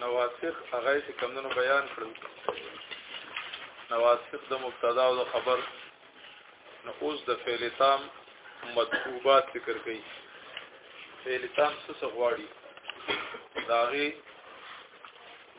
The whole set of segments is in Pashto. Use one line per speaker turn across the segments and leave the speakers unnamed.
نواسخ هغه چې کمونو بیان کړو نواسخ د مبتدا او د خبر نو اوس د فعل تام مطلوبات ذکر کړي فعل تام څه غواړي داغي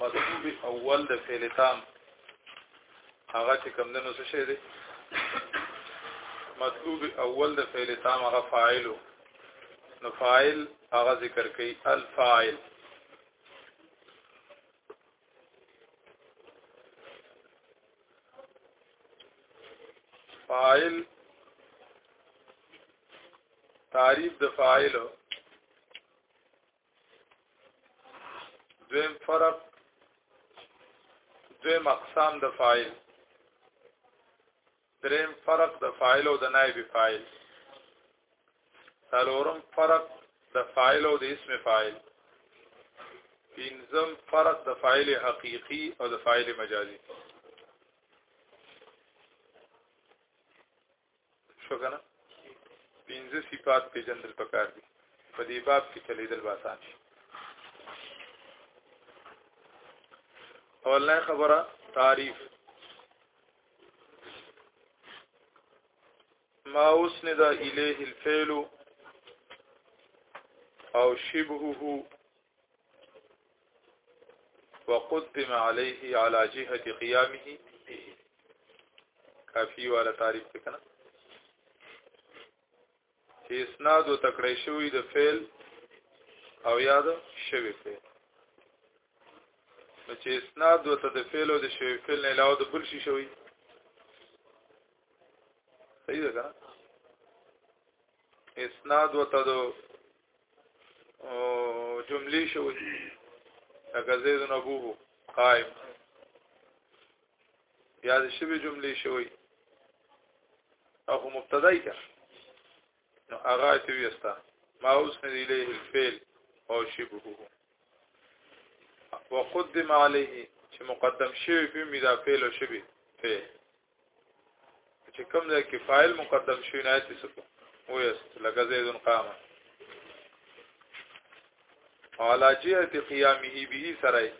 مطلوب اول د فعل تام هغه چې کوم دنو څه شي دي مطلوب اول د فعل تام هغه فاعل نو فاعل هغه ذکر کوي الفاعل فاعل تعریف د فاعل دویم فرق دویم اقسام د فاعل دریم فرق د فاعل او د نائب فاعل څلورم فرق د فاعل او د اسم فاعل پنځم فرق د فاعل حقيقي او د فاعل مجازي شو کنه پنځه صفات پیژندل پکار دي په دې باب کې چلیدل واسان شي اولنه خبره تعریف ما اسند الیه الفعل او شبهه وقدم عليه على جهة قيامه به کافی والا تعریف ته کنه چې اسناد او تکړه شوی د فعل او یاد شوی فعل نو چې اسناد او ته د فعل او د شوی فعل نه علاوه د بل شي شوی صحیح ده کنه اسناد او ته د جملې شوې لکه زید نبوه قائم یا د شبه جملې شوې او مبتدای کا نو هغه ته ویستا ما اوس نه دی له فعل او شبه وقدم عليه چې مقدم شوی په مضافه له شبه فعل چې کوم ځای کې فاعل مقدم شوی نه ایت سکو ویست لکه زید قام علا جهت قیامه به سره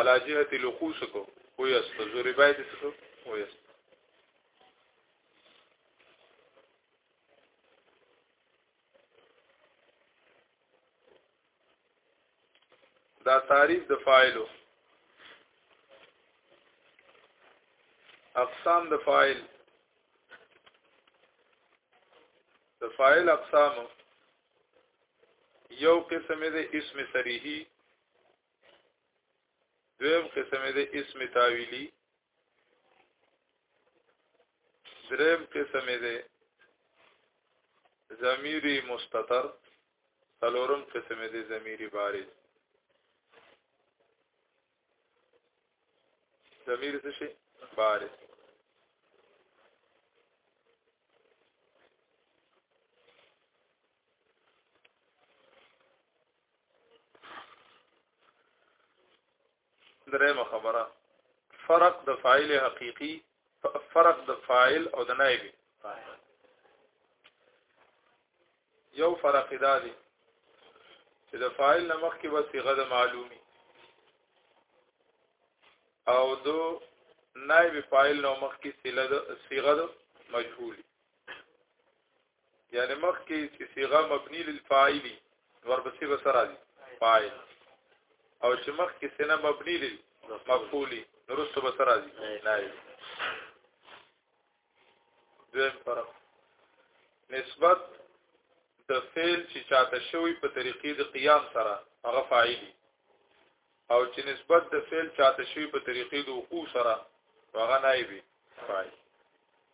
علا جهت لخوص کو ویست ضربای دې سکو ویست دا تعریف د فاعلو اقسام د فاعل د فاعل اقسام یو قسم دی اسم صریحی دویم قسم دی اسم تاویلی دریم قسم دی ضمیری مستتر سلورم قسم دی ضمیری بارز ضمیر څه شي بارز درېمه خبره فرق د فاعل حقيقي فرق د فاعل او د نائب یو فرق دا دی چې د فاعل نمخ کې به صيغه د معلومي او د نائب فاعل نمخ کې صيغه د مجهولي یعنی مخ کې چې صيغه مبني للفاعل ورپسې به سره دي فاعل او چې مخ کې سنه مبني لل مفعول نورسته به سره دي نائب دویم فرق نسبت د فعل چې چاته شوی په طریقې د قیام سره هغه فاعلی او چې نسبت د فعل چاته شوی په طریقې د وقوع سره هغه نائبي فاعل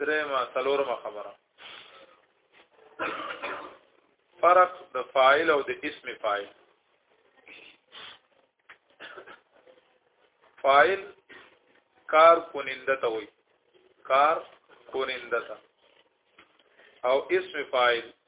درېما څلورمه خبره فرق د فاعل او د اسم فاعل فاعل کار کوننده ته وایي کار کوننده ته او اسم فاعل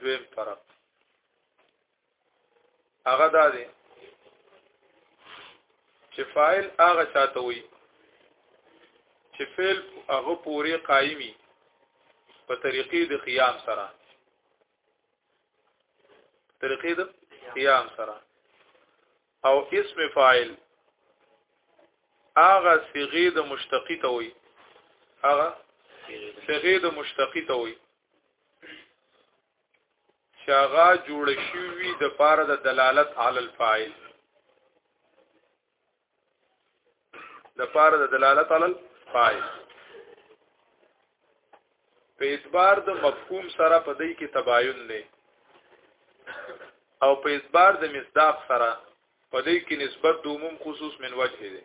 دویم طرف هغه دا دی چې فاعل هغه چاته وي چې فعل هغه پوری قایمي په طریقې د قیام سره طریقې د قیام سره او اسم فاعل هغه صيغه د مشتقي ته وي هغه صيغه د مشتقي ته وي چې هغه جوړ شوی د پاره د دلالت علی الفاعل د پاره د دلالت علی الفاعل په اعتبار د مفهوم سره په دې کې تباین دی او په اعتبار د مصداق سره په دې کې نسبت د عموم خصوص من وجه دی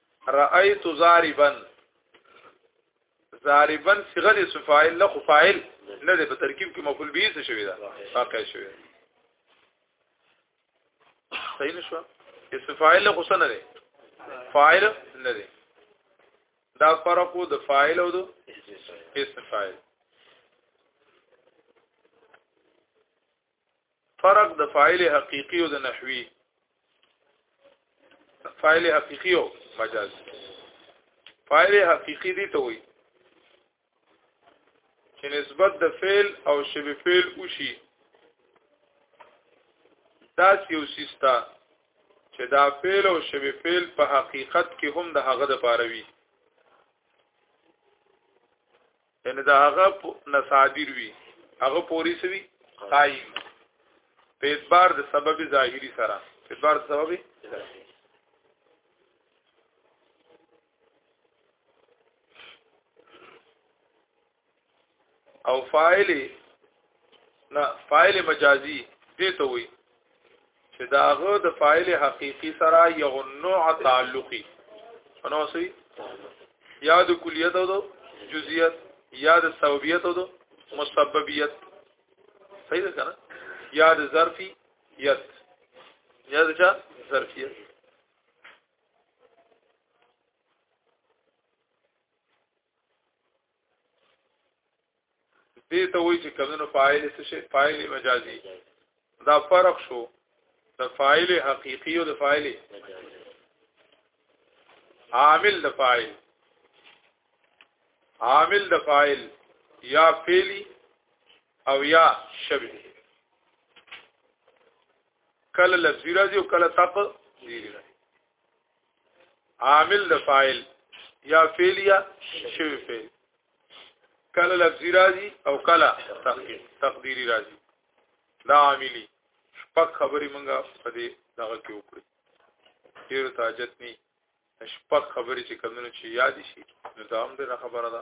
رأيت زاربا زاربا صيغه د اسم فاعل له فاعل نه ده په ترکیب کې مفعول به څه شوی دا واقع شوی صحیح نشو اسم فاعل له خصنه ده فاعل نه ده دا فرق د فاعل او د اسم فاعل فرق د فاعل حقيقي او د نحوي فاعل حقيقي او مجازي فاعل حقيقي دي ته وي چې نسبت د فعل او شبه فعل وشي دا یو سیستا چې دا فعل او شبه فعل په حقیقت کې هم د هغه د پاره وي یعنی دا هغه نصادر وی هغه پوری سوی قائم په اعتبار د سبب ظاهری سره په اعتبار د سبب او فاعل نه فاعل مجازي دې ته وي چې داغه د فاعل حقيقي سره یو نوع تعلقي نو سي یا د کلیت او د جزئیت یا د سببیت او د مسببیت صحیح ده کنه یا د ظرفیت یا د چا ظرفیت دې ته وایي چې کمنو فاعل څه شي فاعل مجازي دا فرق شو د فاعل حقيقي او د فاعل عامل د فاعل عامل د فاعل یا فعلی او یا شبه کله لفظی راځي او کله تق دیری راځي عامل د فاعل یا فعل یا شوی فعل کله لفظی راځي او کله تقدیر تقدیری راځي دا عاملی شپږ خبرې مونږه په دې دغه کې وکړې ډیر تاجت نه شپږ خبرې چې کمونه چې یاد شي نو دا هم ډیره خبره ده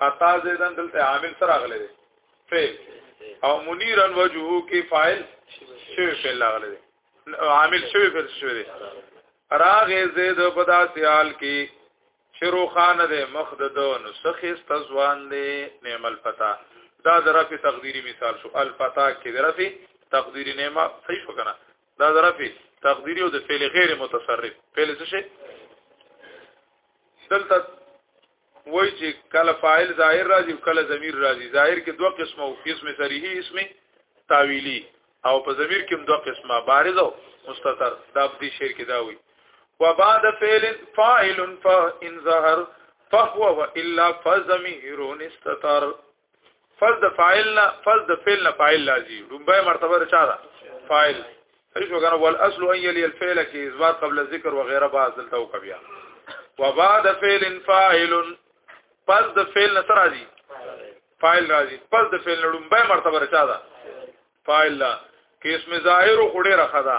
اتا زیدن دلته عامل سره غلې دي فعل او منیرن وجهو کې فاعل شوی فعل غلې دي عامل شوی فعل شوی دي راغه زید په داسې حال کې شروع خان دې مخ د دون سخي استزوان دې نعم الفتا دا درفي تقديري مثال شو الفتا کې درفي تقديري نعمه صحیح وکنه دا ظرف تقدیری او د فعل غیر متصرف فعل څه شي دلته وای چې کله فاعل ظاهر راځي او کله ضمیر راځي ظاهر کې دوه قسمه او قسم صریحي اسم تاویلی او په ضمیر کې دوه قسمه بارز او مستتر دا په دې شعر کې دا وایي وبعد فعل فاعل فان ظهر فهو والا فضمير استتر فز د فاعل نه فز د فعل نه فاعل لازم لومبه مرتبه رچا ده فاعل صحیح شو کنه ول اصل ان یلی الفعل کی اثبار قبل الذکر وغیره با اصل تو کبیا وبعد فعل فاعل پس د فعل نه سره راځي فاعل راځي پس د فعل لومبه مرتبه رچا ده فاعل کی اسم ظاهر خډه رخدا